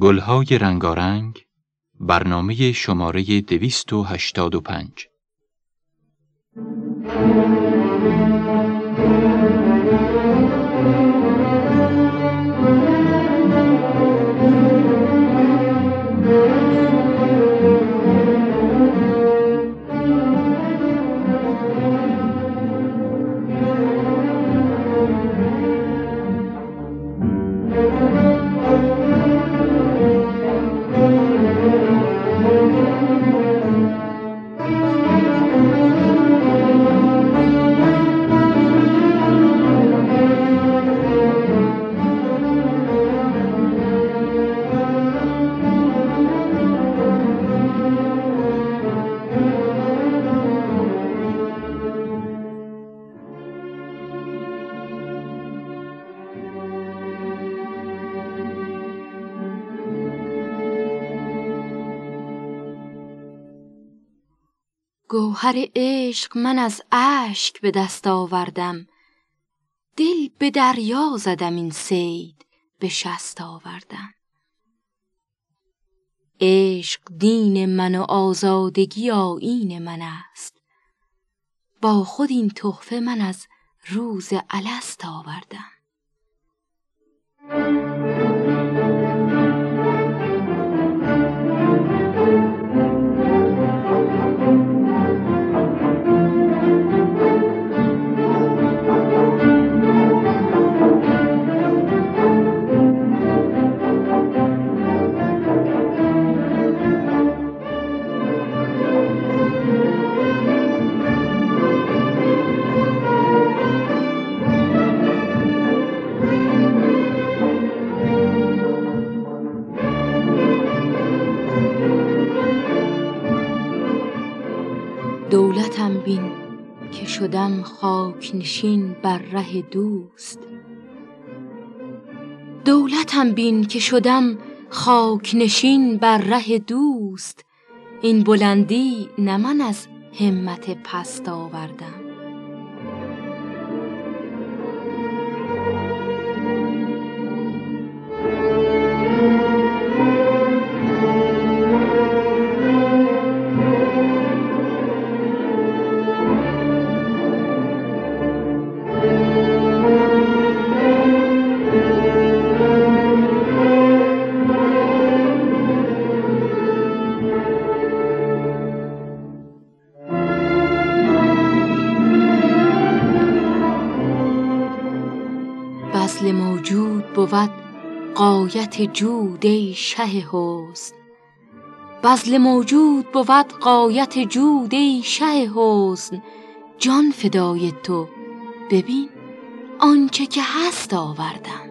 گلهای رنگارنگ برنامه شماره 285 گوهر عشق من از اشک به دست آوردم. دل به دریا زدم این سید به شست آوردم. عشق دین من و آزادگی آیین من است. با خود این تحفه من از روز الست آوردم. شدم خاک نشین بر ره دوست. دولتم بین که شدم خاک نشین بر ره دوست. این بلندی نه من از همت پست آوردم. بود غایت جود شه حسن. بذل موجود بود غایت جود شه حسن. جان فدای تو ببین آنچه که هست آوردم.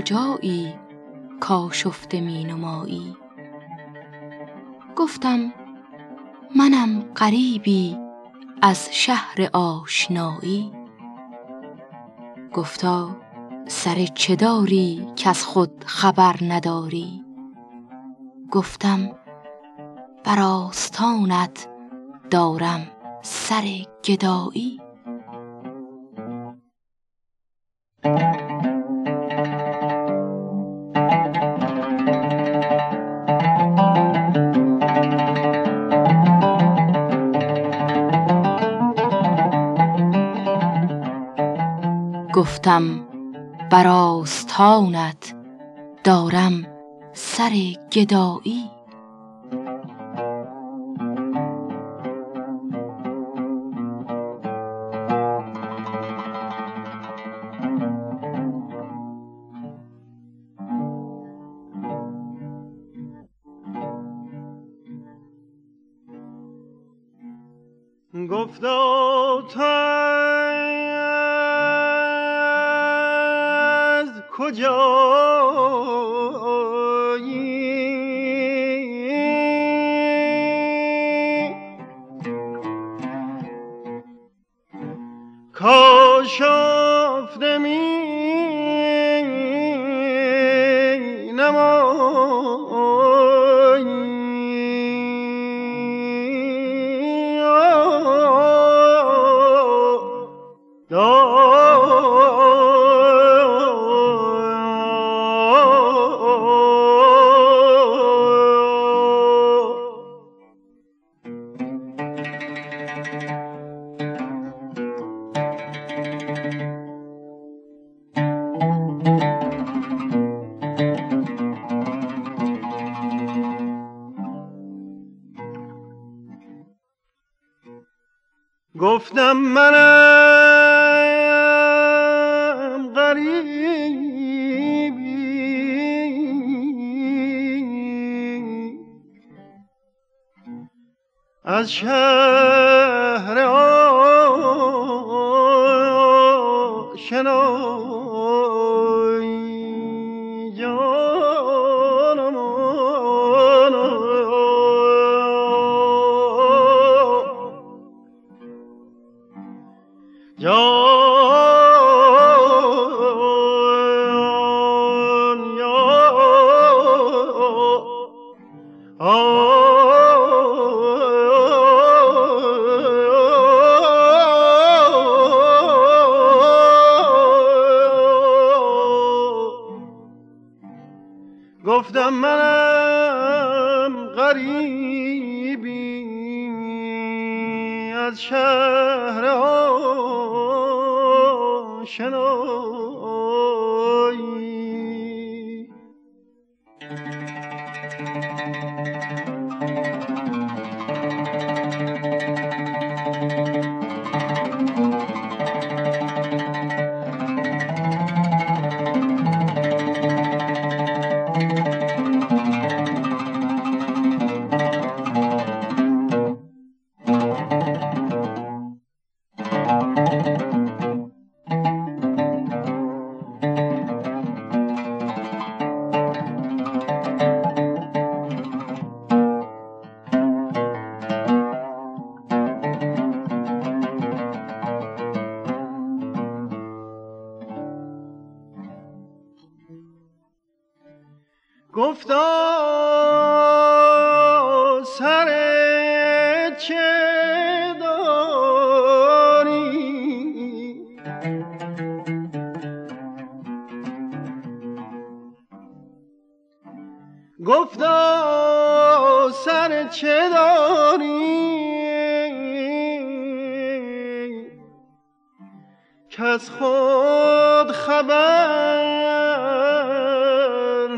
کجایی کاشفته می نمایی؟ گفتم منم غریبی از شهر آشنایی. گفتا سر چه داری که از خود خبر نداری؟ گفتم بر آستانت دارم سر گدایی. گفتم بر آستانت دارم سر گدایی. منم غریبی از شهر گفتم خود خبر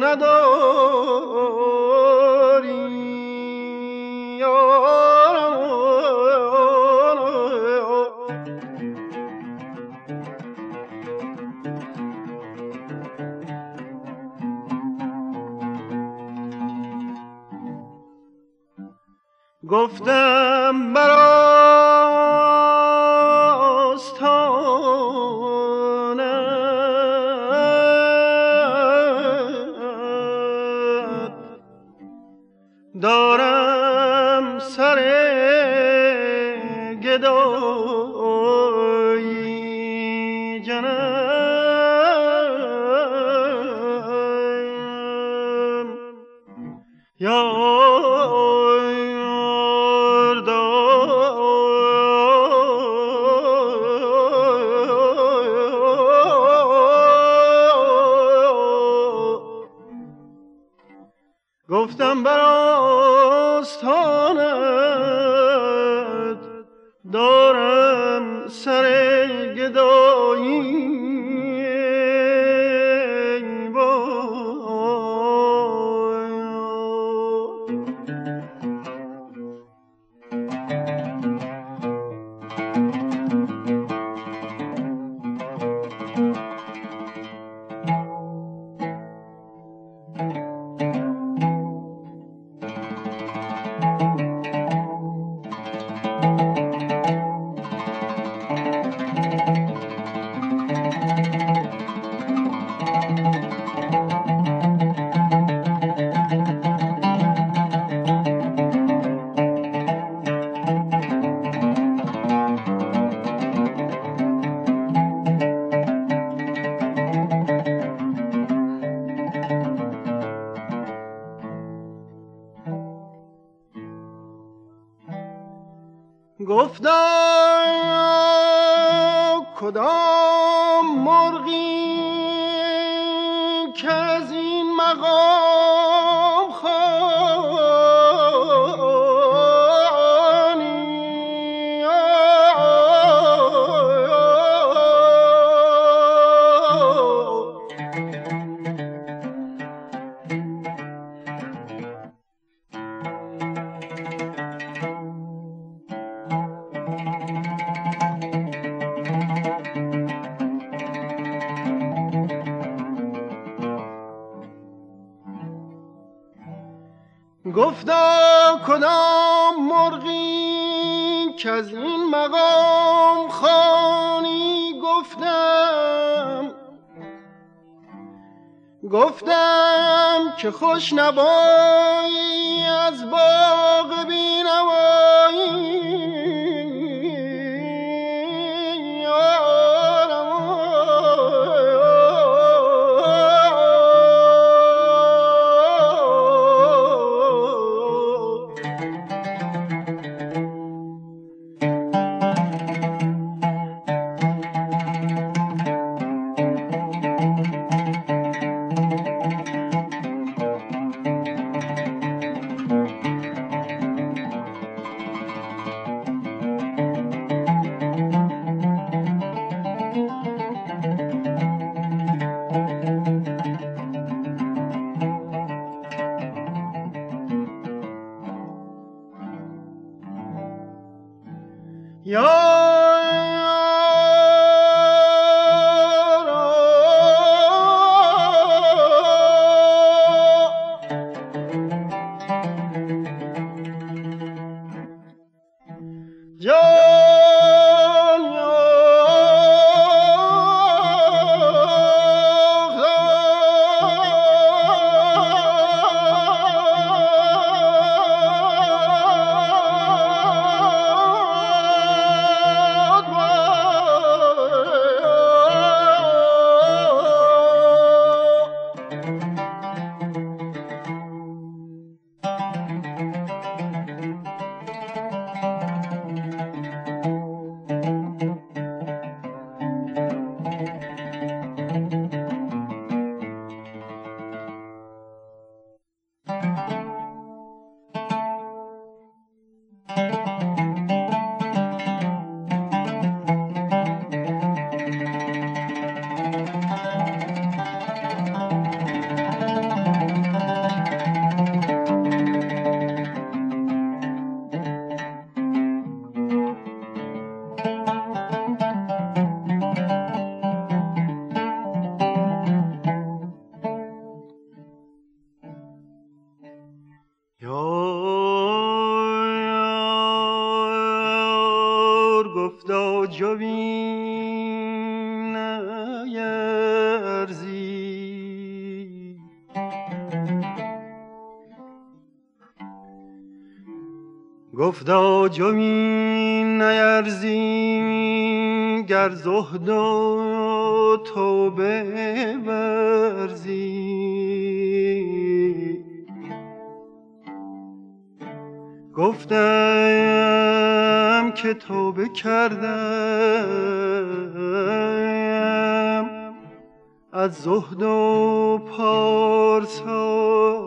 نداری. گفتم بر گفتم بر آستانت گفتا کدام مرغی که از این مقام خانی گفتم. گفتم که خوش نبایی از باغ بینوایی گفتا جمین نیرزی گر زهد و توبه ورزی گفتم که توبه کردم از زهد و پارسایی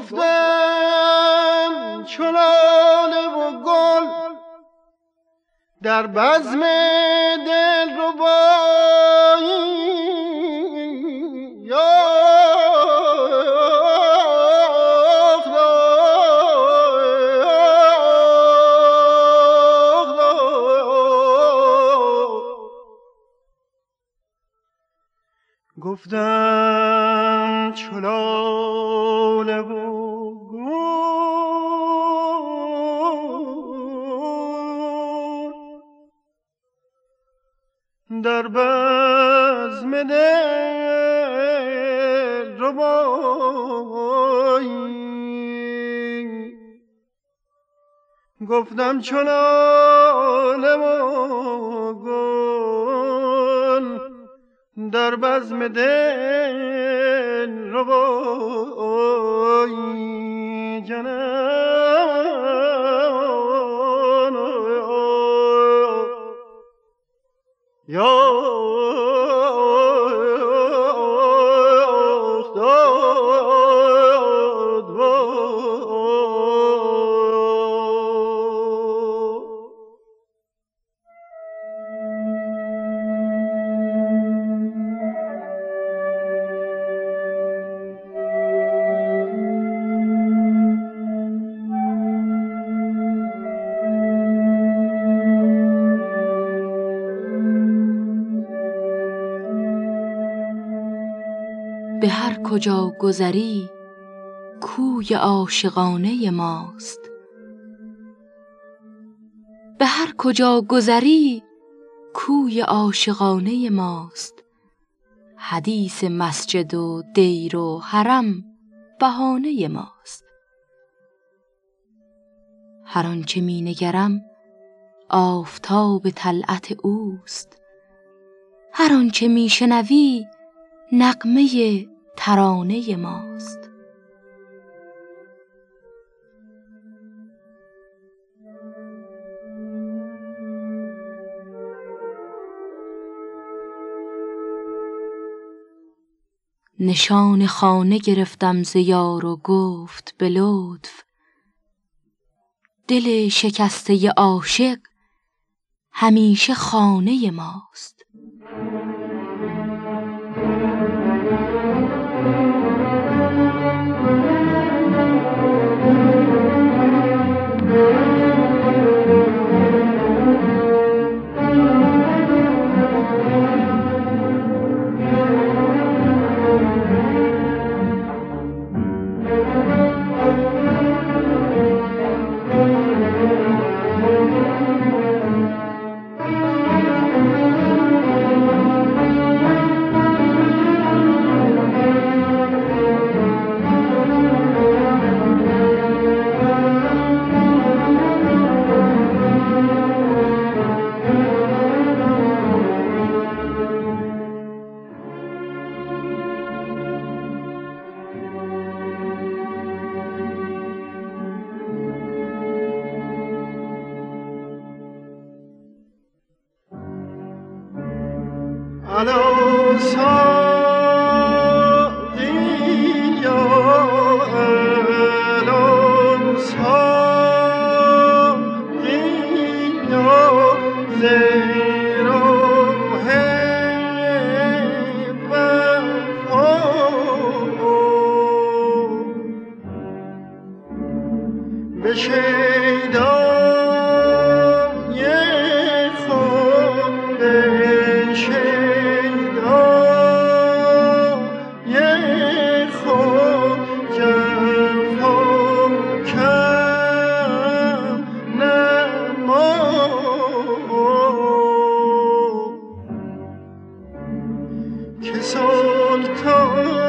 گفتم چلاله و گل در بزم دل رو گفتم دل ربایی گفتم چنانه و گل در بزم دل ربایی جنم Yo به هر کجا گذری کوی عاشقانه ماست. به هر کجا گذری کوی عاشقانه ماست. حدیث مسجد و دیر و حرم بهانه ماست. هر آنچه می نگرم آفتاب طلعت اوست. هر آنچه می شنوی نقمه ترانه ماست. نشان خانه گرفتم ز و گفت به لطف. دل شکسته عاشق همیشه خانه ماست. so که سال تا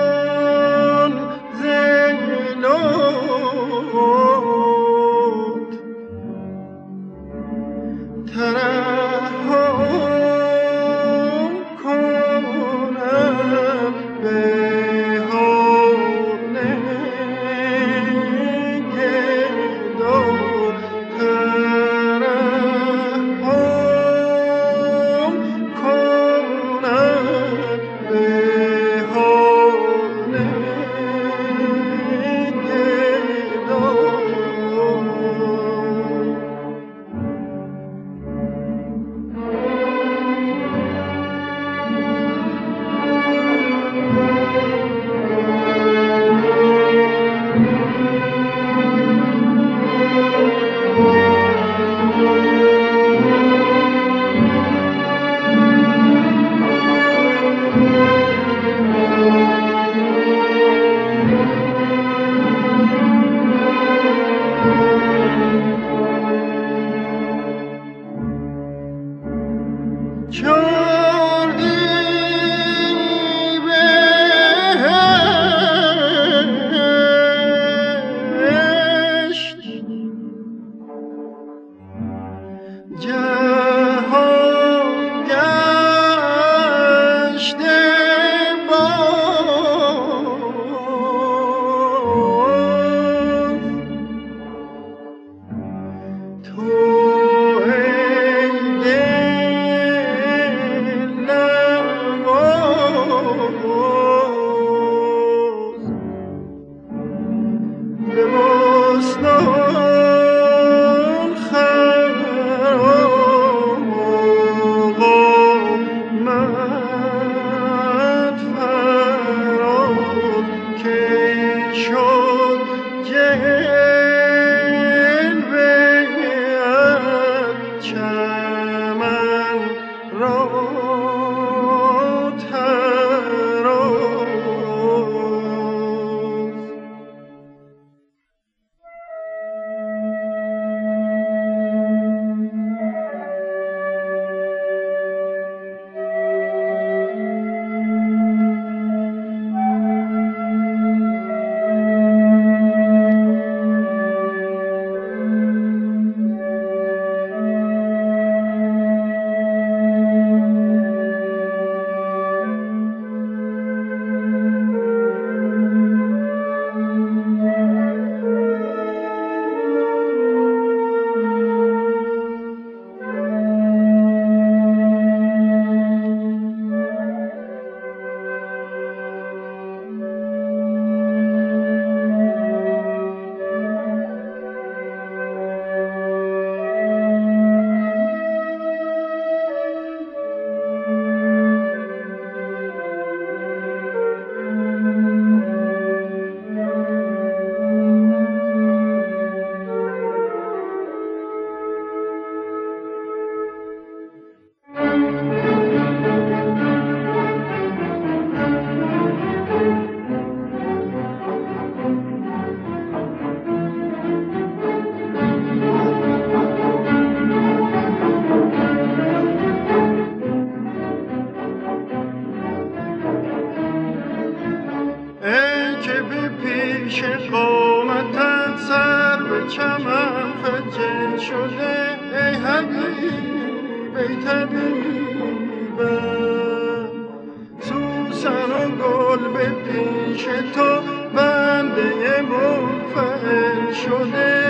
پیش قامتت سر به چمن خجل شده ای حبیب ای طبیب. سوسن و گل به پیش تو بنده منفعل شده.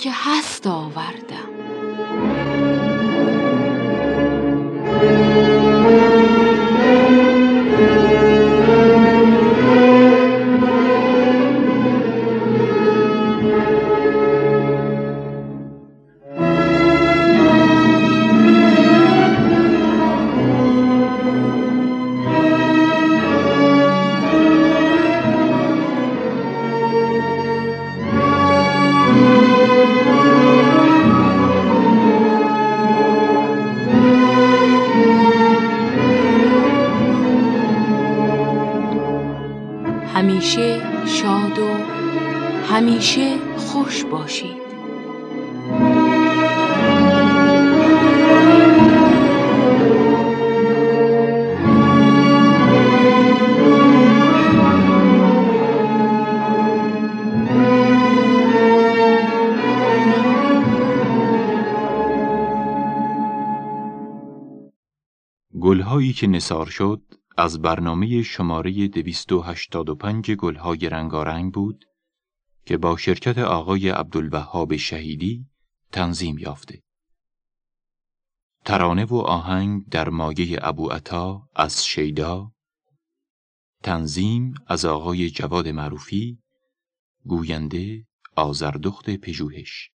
که هست آوردم همیشه شاد و همیشه خوش باشید. گلهایی که نثار شد از برنامه شماره 285 گلهای رنگارنگ بود که با شرکت آقای عبدالوهاب شهیدی تنظیم یافته. ترانه و آهنگ در مایه ابو عطا از شیدا تنظیم از آقای جواد معروفی گوینده آزردخت پژوهش